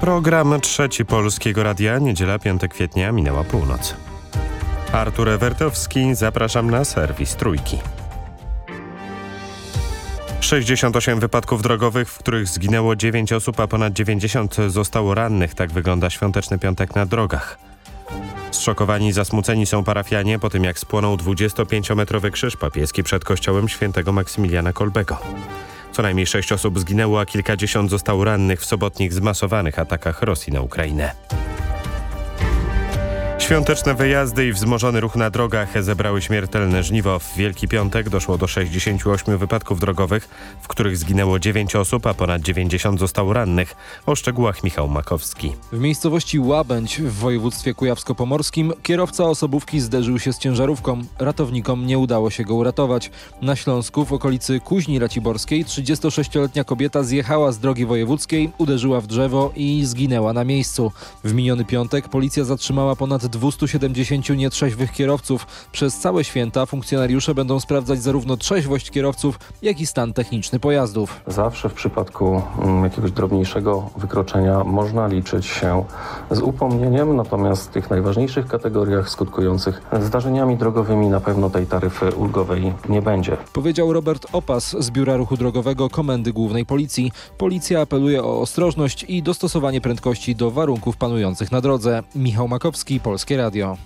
Program Trzeci Polskiego Radia, niedziela 5 kwietnia, minęła północ. Artur Ewertowski, zapraszam na serwis Trójki. 68 wypadków drogowych, w których zginęło 9 osób, a ponad 90 zostało rannych. Tak wygląda świąteczny piątek na drogach. Zszokowani i zasmuceni są parafianie po tym, jak spłonął 25-metrowy krzyż papieski przed kościołem świętego Maksymiliana Kolbego. Co najmniej sześć osób zginęło, a kilkadziesiąt zostało rannych w sobotnich zmasowanych atakach Rosji na Ukrainę. Świąteczne wyjazdy i wzmożony ruch na drogach zebrały śmiertelne żniwo. W Wielki Piątek doszło do 68 wypadków drogowych, w których zginęło 9 osób, a ponad 90 zostało rannych. O szczegółach Michał Makowski. W miejscowości Łabędź w województwie kujawsko-pomorskim kierowca osobówki zderzył się z ciężarówką. Ratownikom nie udało się go uratować. Na Śląsku w okolicy Kuźni Raciborskiej 36-letnia kobieta zjechała z drogi wojewódzkiej, uderzyła w drzewo i zginęła na miejscu. W miniony piątek policja zatrzymała ponad 270 nietrzeźwych kierowców. Przez całe święta funkcjonariusze będą sprawdzać zarówno trzeźwość kierowców, jak i stan techniczny pojazdów. Zawsze w przypadku mm, jakiegoś drobniejszego wykroczenia można liczyć się z upomnieniem, natomiast w tych najważniejszych kategoriach skutkujących zdarzeniami drogowymi na pewno tej taryfy ulgowej nie będzie. Powiedział Robert Opas z Biura Ruchu Drogowego Komendy Głównej Policji. Policja apeluje o ostrożność i dostosowanie prędkości do warunków panujących na drodze. Michał Makowski, Polskie Radio.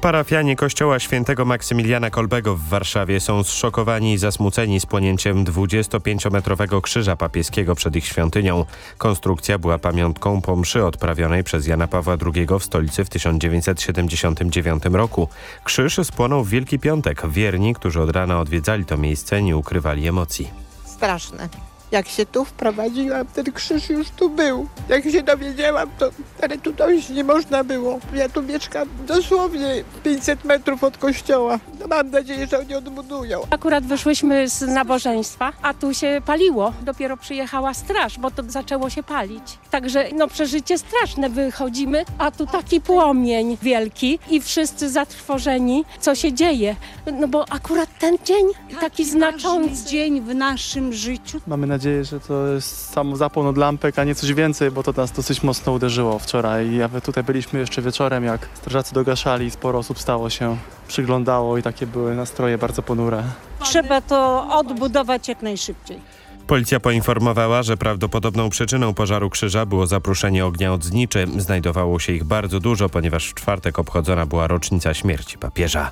Parafianie kościoła świętego Maksymiliana Kolbego w Warszawie są zszokowani i zasmuceni spłonięciem 25-metrowego krzyża papieskiego przed ich świątynią. Konstrukcja była pamiątką po mszy odprawionej przez Jana Pawła II w stolicy w 1979 roku. Krzyż spłonął w Wielki Piątek. Wierni, którzy od rana odwiedzali to miejsce, nie ukrywali emocji. straszne. Jak się tu wprowadziłam, ten krzyż już tu był. Jak się dowiedziałam, to ale tu dojść nie można było. Ja tu mieszkam dosłownie 500 metrów od kościoła. No mam nadzieję, że oni odbudują. Akurat wyszłyśmy z nabożeństwa, a tu się paliło. Dopiero przyjechała straż, bo to zaczęło się palić. Także no przeżycie straszne. Wychodzimy, a tu taki płomień wielki i wszyscy zatrwożeni, co się dzieje. No bo akurat ten dzień taki znaczący. dzień w naszym życiu. Mamy nadzieję, że to jest samo zapłon od lampek, a nie coś więcej, bo to nas dosyć mocno uderzyło wczoraj. A my tutaj byliśmy jeszcze wieczorem, jak strażacy dogaszali, sporo osób stało się, przyglądało i takie były nastroje bardzo ponure. Trzeba to odbudować jak najszybciej. Policja poinformowała, że prawdopodobną przyczyną pożaru krzyża było zapruszenie ognia od zniczy. Znajdowało się ich bardzo dużo, ponieważ w czwartek obchodzona była rocznica śmierci papieża.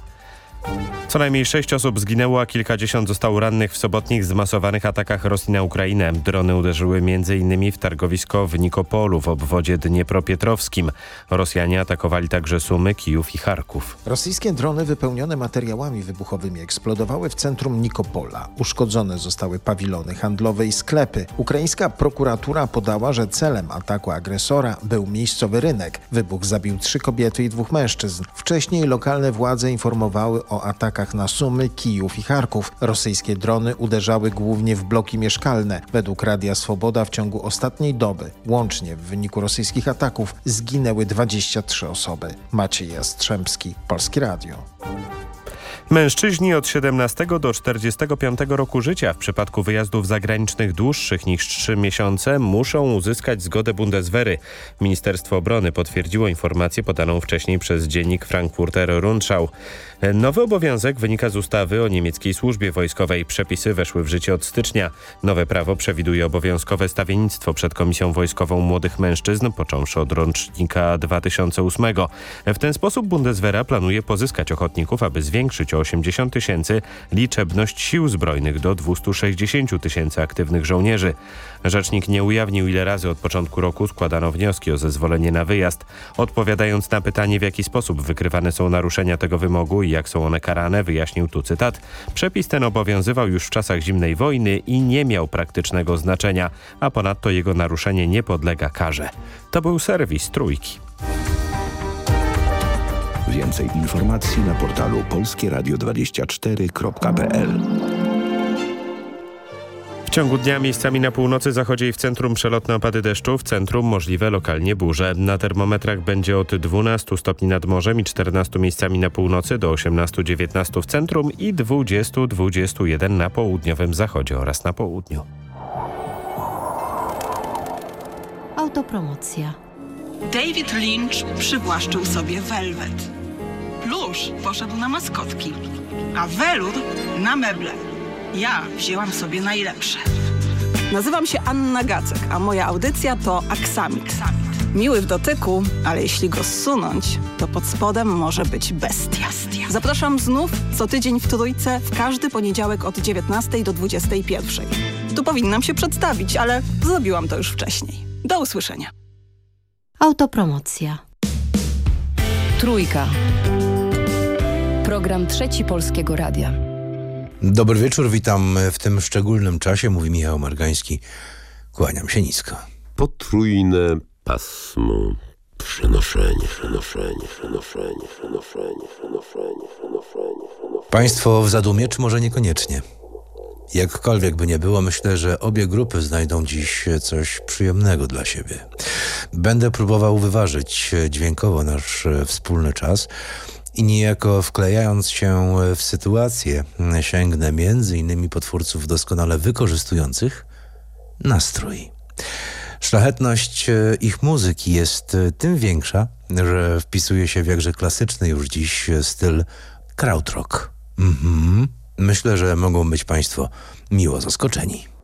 Co najmniej sześć osób zginęło, a kilkadziesiąt zostało rannych w sobotnich zmasowanych atakach Rosji na Ukrainę. Drony uderzyły m.in. w targowisko w Nikopolu w obwodzie dniepropietrowskim. Rosjanie atakowali także Sumy, Kijów i Charków. Rosyjskie drony wypełnione materiałami wybuchowymi eksplodowały w centrum Nikopola. Uszkodzone zostały pawilony handlowe i sklepy. Ukraińska prokuratura podała, że celem ataku agresora był miejscowy rynek. Wybuch zabił trzy kobiety i dwóch mężczyzn. Wcześniej lokalne władze informowały o atakach na Sumy, Kijów i Charków. Rosyjskie drony uderzały głównie w bloki mieszkalne. Według Radia Swoboda w ciągu ostatniej doby, łącznie w wyniku rosyjskich ataków, zginęły 23 osoby. Maciej Jastrzębski, Polskie Radio. Mężczyźni od 17 do 45 roku życia w przypadku wyjazdów zagranicznych dłuższych niż 3 miesiące muszą uzyskać zgodę Bundeswehry. Ministerstwo Obrony potwierdziło informację podaną wcześniej przez dziennik Frankfurter Rundschau. Nowy obowiązek wynika z ustawy o niemieckiej służbie wojskowej. Przepisy weszły w życie od stycznia. Nowe prawo przewiduje obowiązkowe stawiennictwo przed Komisją Wojskową Młodych Mężczyzn, począwszy od rocznika 2008. W ten sposób Bundeswehra planuje pozyskać ochotników, aby zwiększyć o 80 tysięcy liczebność sił zbrojnych do 260 tysięcy aktywnych żołnierzy. Rzecznik nie ujawnił, ile razy od początku roku składano wnioski o zezwolenie na wyjazd. Odpowiadając na pytanie, w jaki sposób wykrywane są naruszenia tego wymogu i jak są one karane, wyjaśnił tu cytat. Przepis ten obowiązywał już w czasach zimnej wojny i nie miał praktycznego znaczenia, a ponadto jego naruszenie nie podlega karze. To był serwis Trójki. Więcej informacji na portalu polskieradio24.pl W ciągu dnia miejscami na północy, zachodzie i w centrum przelotne opady deszczu, w centrum możliwe lokalnie burze. Na termometrach będzie od 12 stopni nad morzem i 14 miejscami na północy do 18-19 w centrum i 20-21 na południowym zachodzie oraz na południu. Autopromocja. David Lynch przywłaszczył sobie Velvet. Plusz poszedł na maskotki, a Velur na meble. Ja wzięłam sobie najlepsze. Nazywam się Anna Gacek, a moja audycja to Aksamit. Miły w dotyku, ale jeśli go zsunąć, to pod spodem może być bestia. Zapraszam znów co tydzień w Trójce w każdy poniedziałek od 19 do 21. Tu powinnam się przedstawić, ale zrobiłam to już wcześniej. Do usłyszenia. Autopromocja. Trójka. Program Trzeci Polskiego Radia. Dobry wieczór, witam w tym szczególnym czasie, mówi Michał Margański. Kłaniam się nisko. Potrójne pasmo. Przenoszenie, przenoszenie, przenoszenie, przenoszenie, przenoszenie, przenoszenie, przenoszenie. Państwo w zadumie, czy może niekoniecznie? Jakkolwiek by nie było, myślę, że obie grupy znajdą dziś coś przyjemnego dla siebie. Będę próbował wyważyć dźwiękowo nasz wspólny czas i niejako wklejając się w sytuację, sięgnę między innymi potwórców doskonale wykorzystujących nastrój. Szlachetność ich muzyki jest tym większa, że wpisuje się w jakże klasyczny już dziś styl krautrock. Mhm. Myślę, że mogą być Państwo miło zaskoczeni.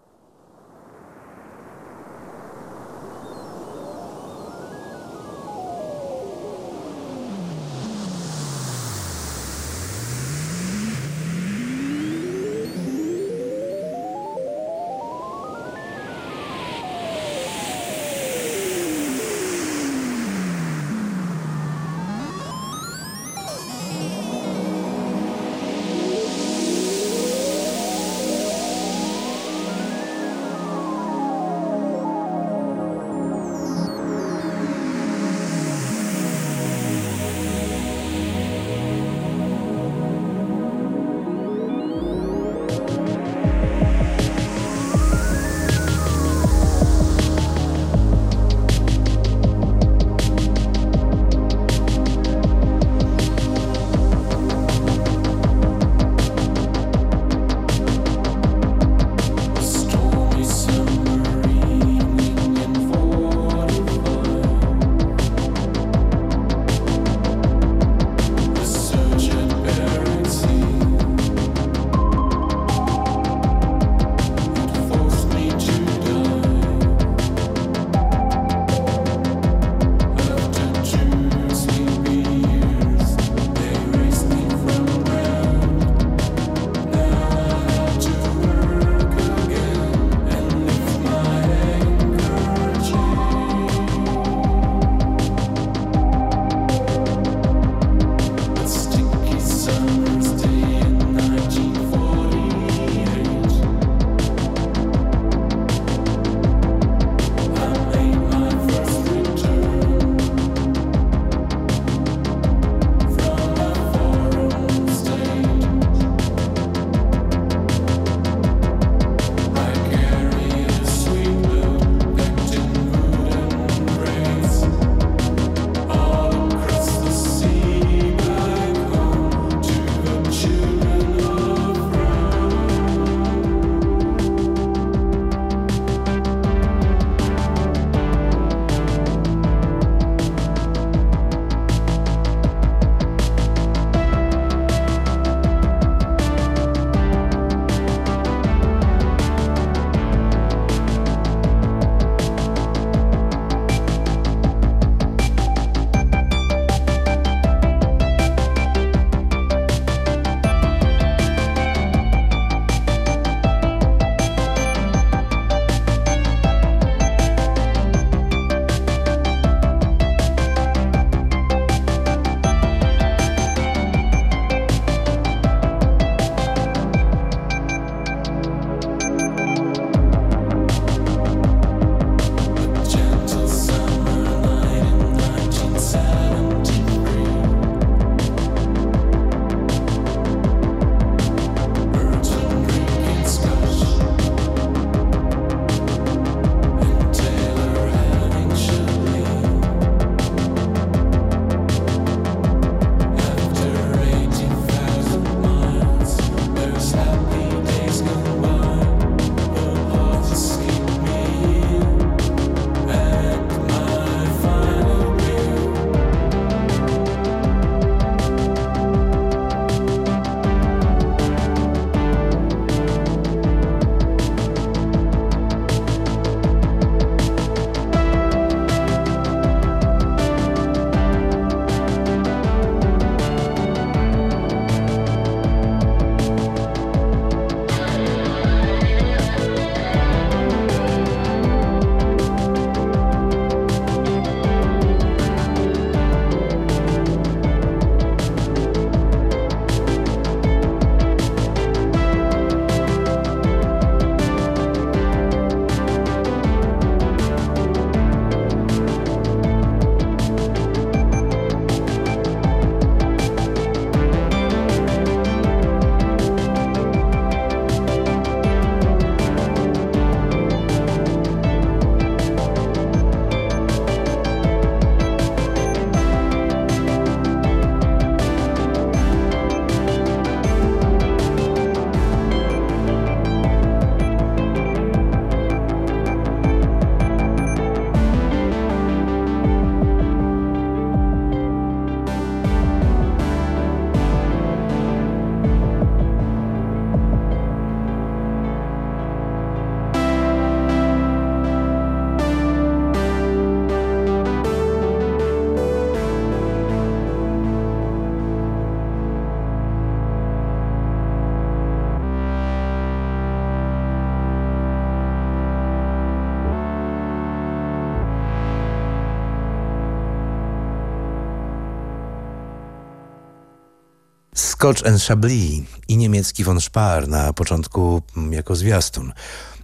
Scotch and Chablis i niemiecki von Spar na początku mm, jako zwiastun.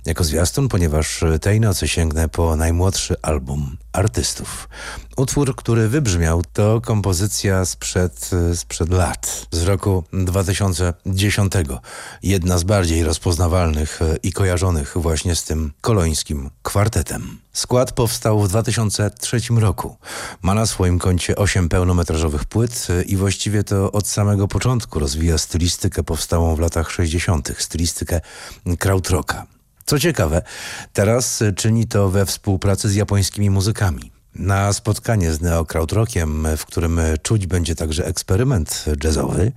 Jako zwiastun, ponieważ tej nocy sięgnę po najmłodszy album artystów. Utwór, który wybrzmiał, to kompozycja sprzed, sprzed lat, z roku 2010. Jedna z bardziej rozpoznawalnych i kojarzonych właśnie z tym kolońskim kwartetem. Skład powstał w 2003 roku. Ma na swoim koncie 8 pełnometrażowych płyt i właściwie to od samego początku rozwija stylistykę powstałą w latach 60., stylistykę krautrocka. Co ciekawe, teraz czyni to we współpracy z japońskimi muzykami. Na spotkanie z Neo Krautrockiem, w którym czuć będzie także eksperyment jazzowy,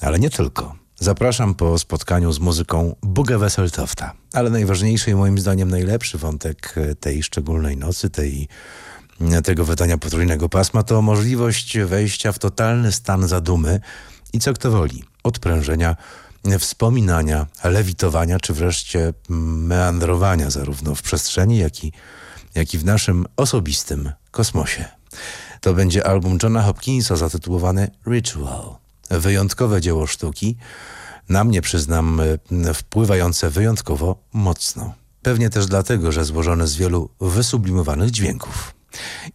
ale nie tylko. Zapraszam po spotkaniu z muzyką Buga Weseltofta. Ale najważniejszy i moim zdaniem najlepszy wątek tej szczególnej nocy, tej, tego wydania potrójnego pasma to możliwość wejścia w totalny stan zadumy i co kto woli, odprężenia wspominania, lewitowania, czy wreszcie meandrowania zarówno w przestrzeni, jak i, jak i w naszym osobistym kosmosie. To będzie album Johna Hopkinsa zatytułowany Ritual. Wyjątkowe dzieło sztuki, na mnie przyznam wpływające wyjątkowo mocno. Pewnie też dlatego, że złożone z wielu wysublimowanych dźwięków.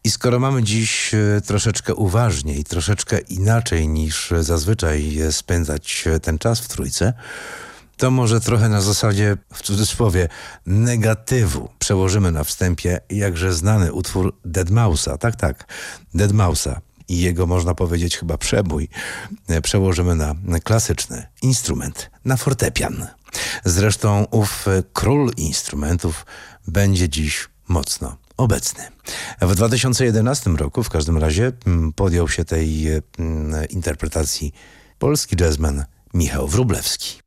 I skoro mamy dziś troszeczkę uważniej, troszeczkę inaczej niż zazwyczaj spędzać ten czas w trójce, to może trochę na zasadzie, w cudzysłowie, negatywu przełożymy na wstępie jakże znany utwór Dead Mouse'a. Tak, tak, Dead Mouse'a i jego, można powiedzieć, chyba przebój przełożymy na klasyczny instrument, na fortepian. Zresztą ów król instrumentów będzie dziś mocno obecny. W 2011 roku w każdym razie podjął się tej interpretacji polski jazzman Michał Wróblewski.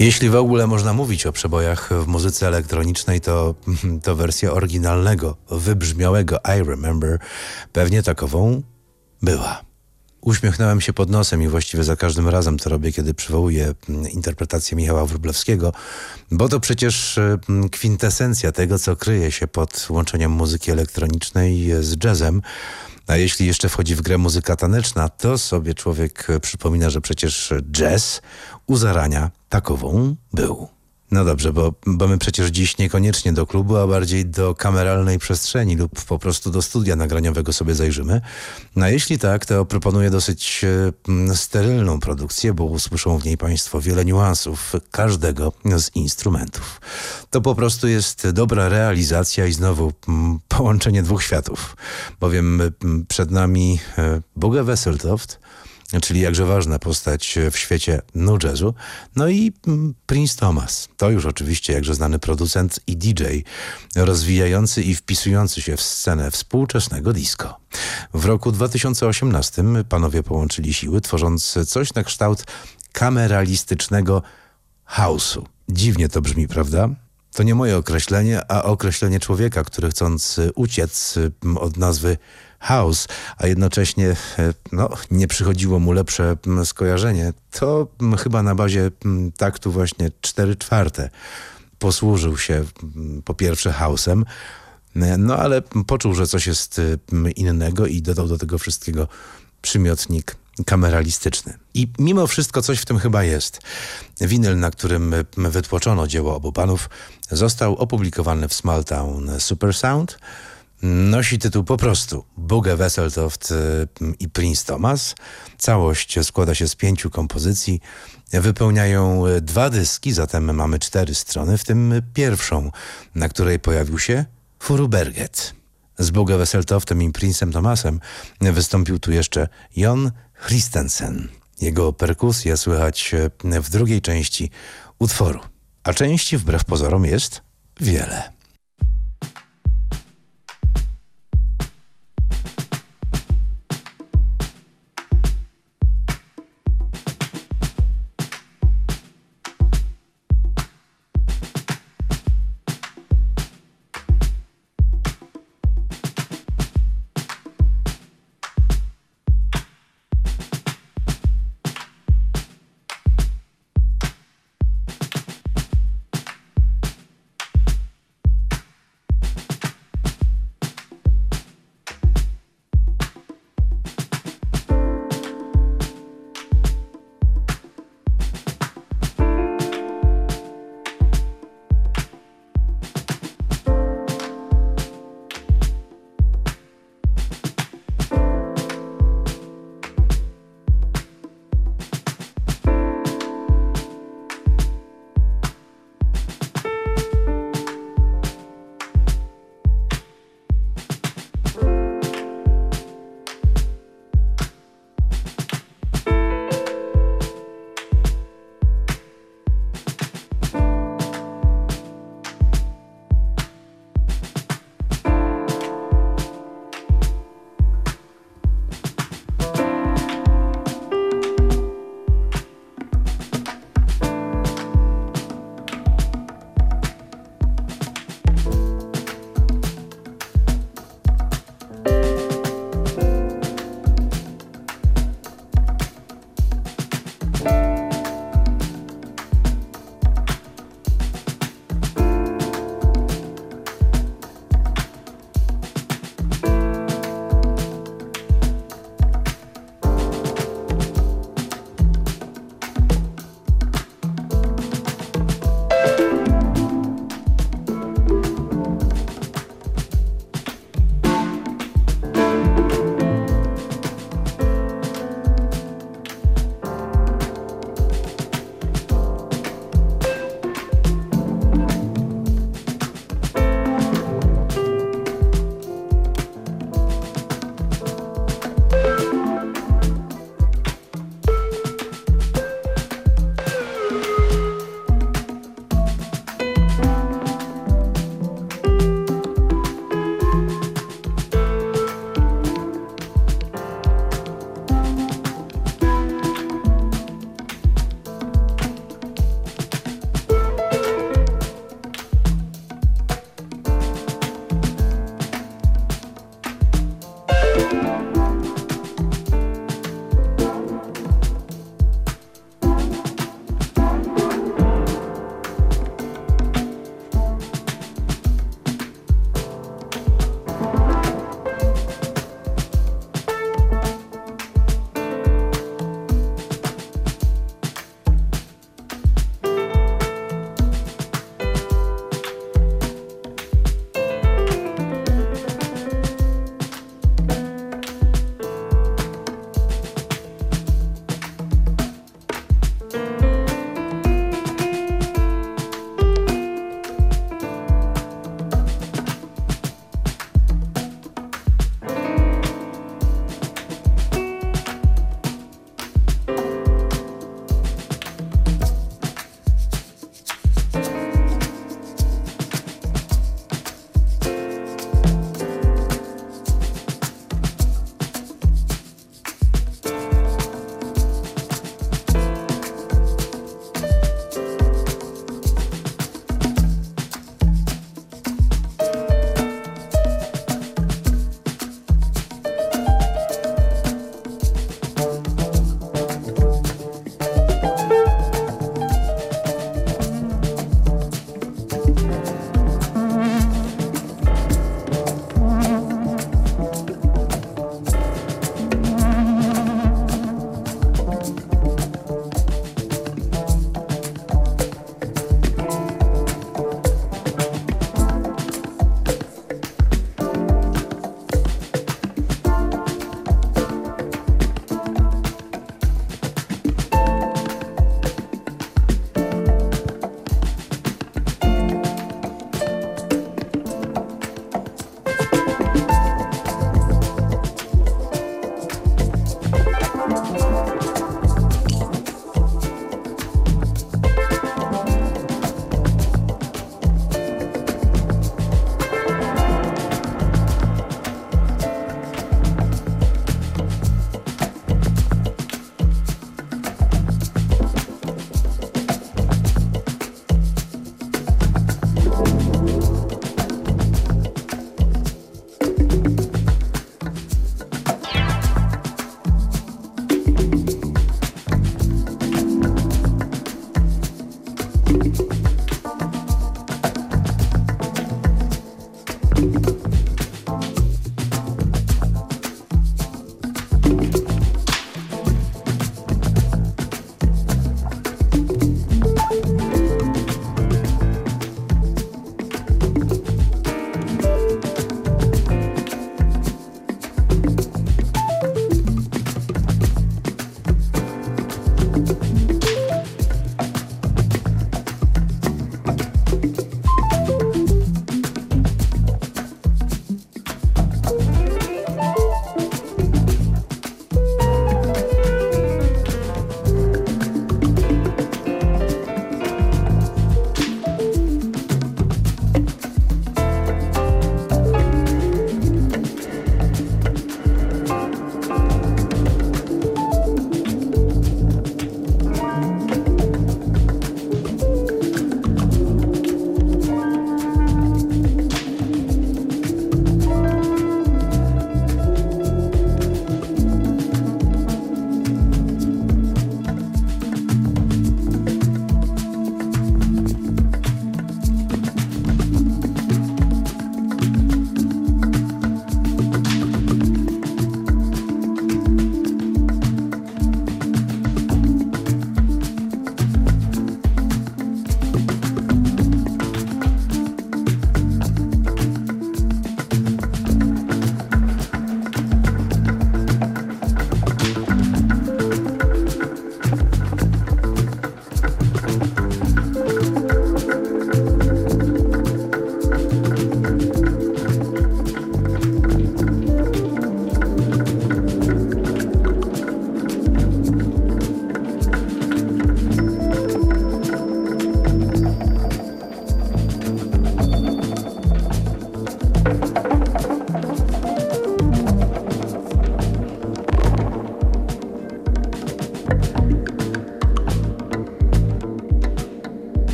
Jeśli w ogóle można mówić o przebojach w muzyce elektronicznej, to, to wersja oryginalnego, wybrzmiałego I Remember pewnie takową była. Uśmiechnąłem się pod nosem i właściwie za każdym razem to robię, kiedy przywołuję mm, interpretację Michała Wróblewskiego, bo to przecież mm, kwintesencja tego, co kryje się pod łączeniem muzyki elektronicznej z jazzem. A jeśli jeszcze wchodzi w grę muzyka taneczna, to sobie człowiek przypomina, że przecież jazz u zarania takową był. No dobrze, bo, bo my przecież dziś niekoniecznie do klubu, a bardziej do kameralnej przestrzeni lub po prostu do studia nagraniowego sobie zajrzymy. No a jeśli tak, to proponuję dosyć e, sterylną produkcję, bo usłyszą w niej Państwo wiele niuansów każdego z instrumentów. To po prostu jest dobra realizacja i znowu m, połączenie dwóch światów, bowiem m, przed nami e, Boga Wesseltoft, czyli jakże ważna postać w świecie nu jazzu. No i mm, Prince Thomas, to już oczywiście jakże znany producent i DJ, rozwijający i wpisujący się w scenę współczesnego disco. W roku 2018 panowie połączyli siły, tworząc coś na kształt kameralistycznego house'u. Dziwnie to brzmi, prawda? To nie moje określenie, a określenie człowieka, który chcąc uciec mm, od nazwy house, a jednocześnie e, no, nie przychodziło mu lepsze skojarzenie, to chyba na bazie taktu właśnie 4 czwarte posłużył się po pierwsze house'em, e, no ale poczuł, że coś jest innego i dodał do tego wszystkiego przymiotnik kameralistyczny. I mimo wszystko coś w tym chyba jest. Winyl, na którym wytłoczono dzieło obu panów, został opublikowany w Smalltown Super Sound. Nosi tytuł po prostu Boogie Wesseltoft i Prince Thomas. Całość składa się z pięciu kompozycji. Wypełniają dwa dyski, zatem mamy cztery strony, w tym pierwszą, na której pojawił się Furuberget. Z Boogie Wesseltoftem i Princem Thomasem wystąpił tu jeszcze Jon Christensen. Jego perkusję słychać w drugiej części utworu. A części wbrew pozorom jest wiele.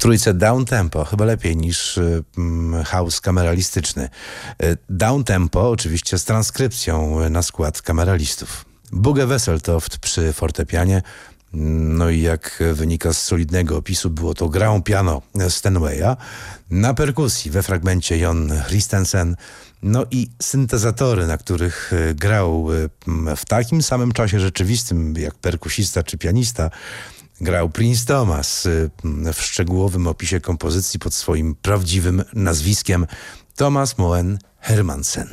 Trójce down tempo, chyba lepiej niż y, mm, house kameralistyczny. Y, Down tempo oczywiście z transkrypcją na skład kameralistów. Bugę Wesseltoft przy fortepianie, no i jak wynika z solidnego opisu, było to grą piano Stenwaya, na perkusji we fragmencie Jon Christensen, no i syntezatory, na których y, grał w takim samym czasie rzeczywistym jak perkusista czy pianista, grał Prince Thomas y, w szczegółowym opisie kompozycji pod swoim prawdziwym nazwiskiem Thomas Moen Hermansen.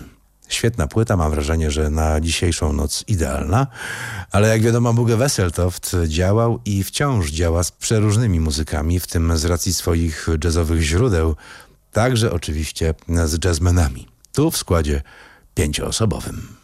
Świetna płyta, mam wrażenie, że na dzisiejszą noc idealna, ale jak wiadomo Bugge Wesseltoft działał i wciąż działa z przeróżnymi muzykami, w tym z racji swoich jazzowych źródeł, także oczywiście z jazzmenami. Tu w składzie pięcioosobowym.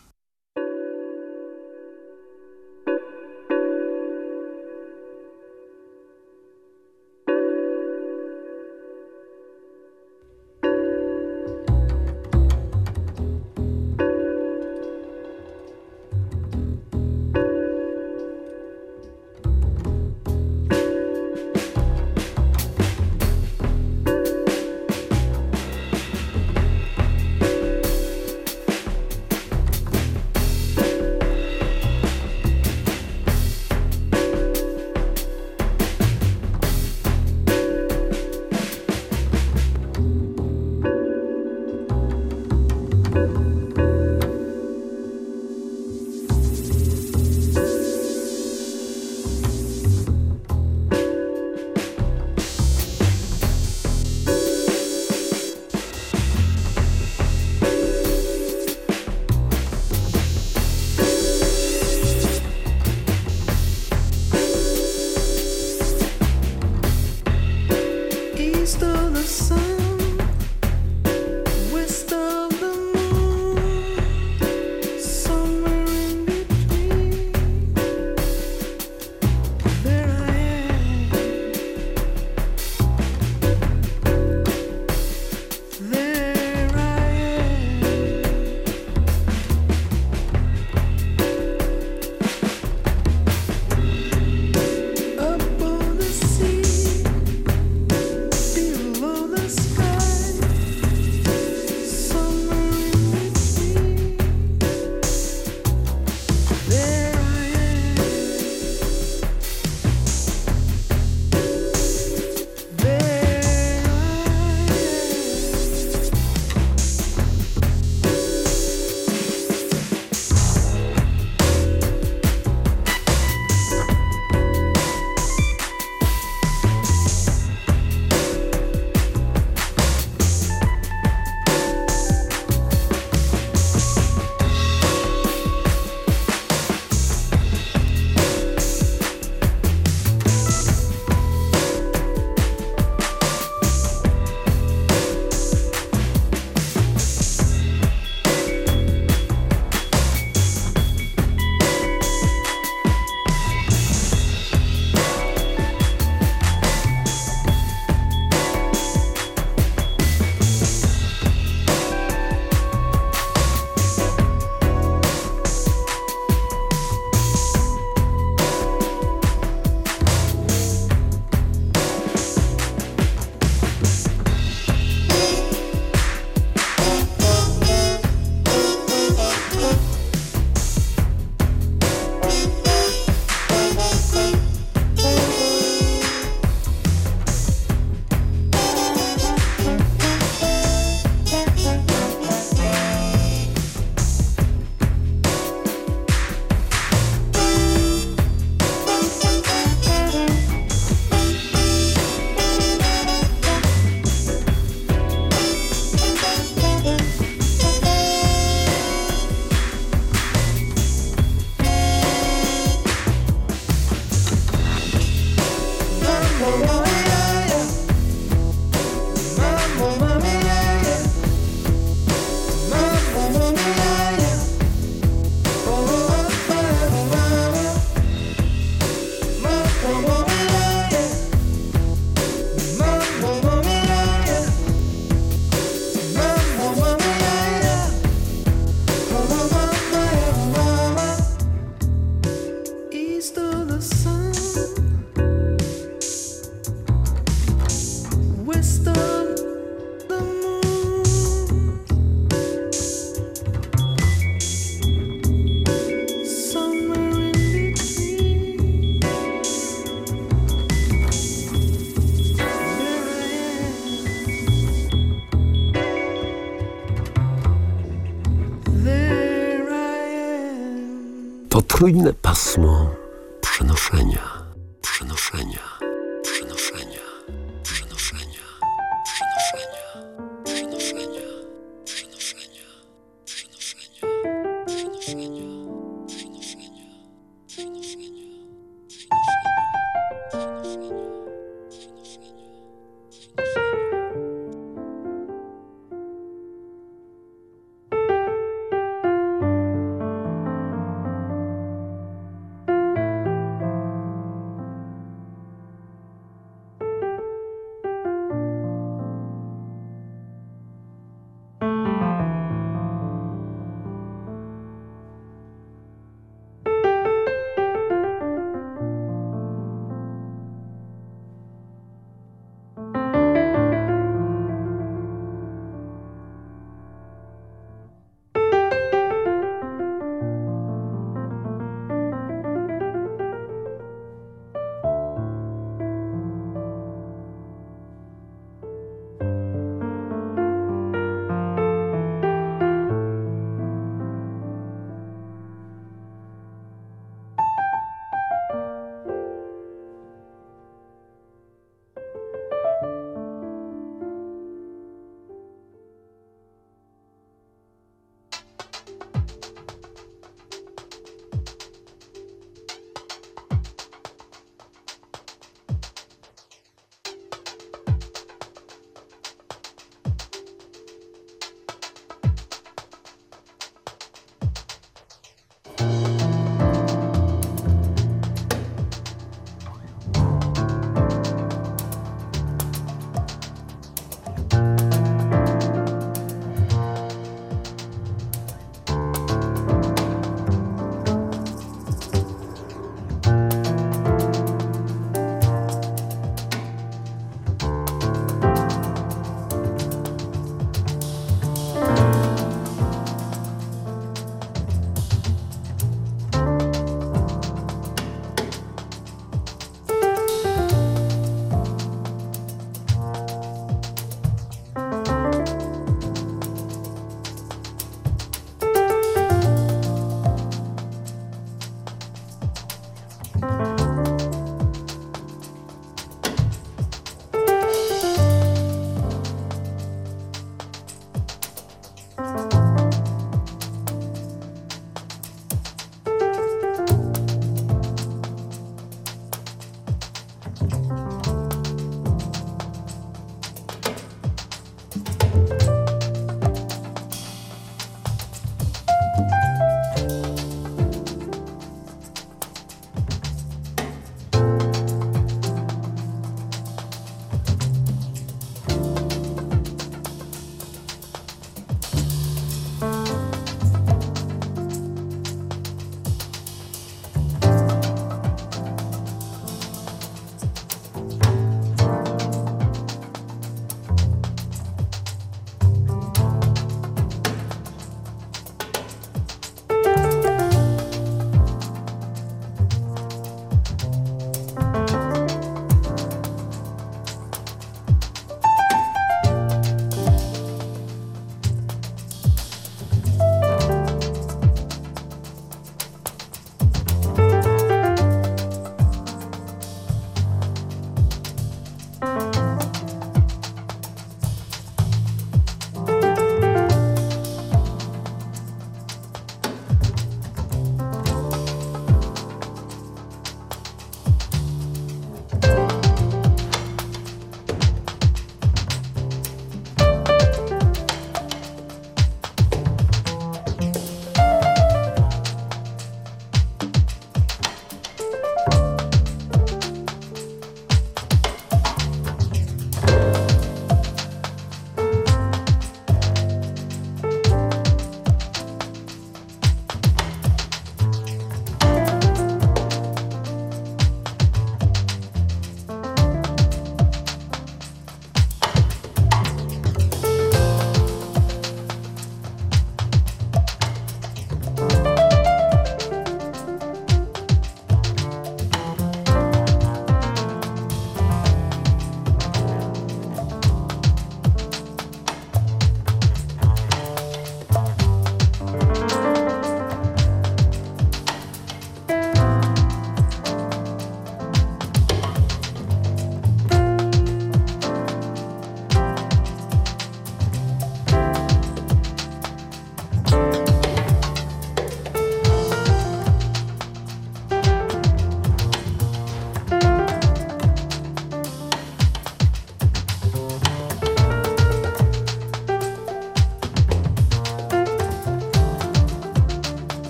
prunes pincement.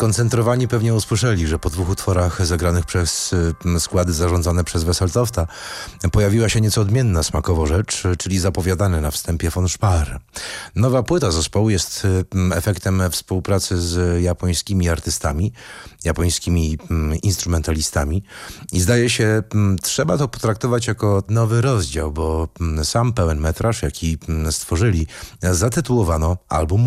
Skoncentrowani pewnie usłyszeli, że po dwóch utworach zagranych przez składy zarządzane przez Wesseltofta pojawiła się nieco odmienna smakowo rzecz, czyli zapowiadany na wstępie von Spar. Nowa płyta zespołu jest efektem współpracy z japońskimi artystami, japońskimi instrumentalistami i zdaje się, trzeba to potraktować jako nowy rozdział, bo sam pełen metraż, jaki stworzyli, zatytułowano album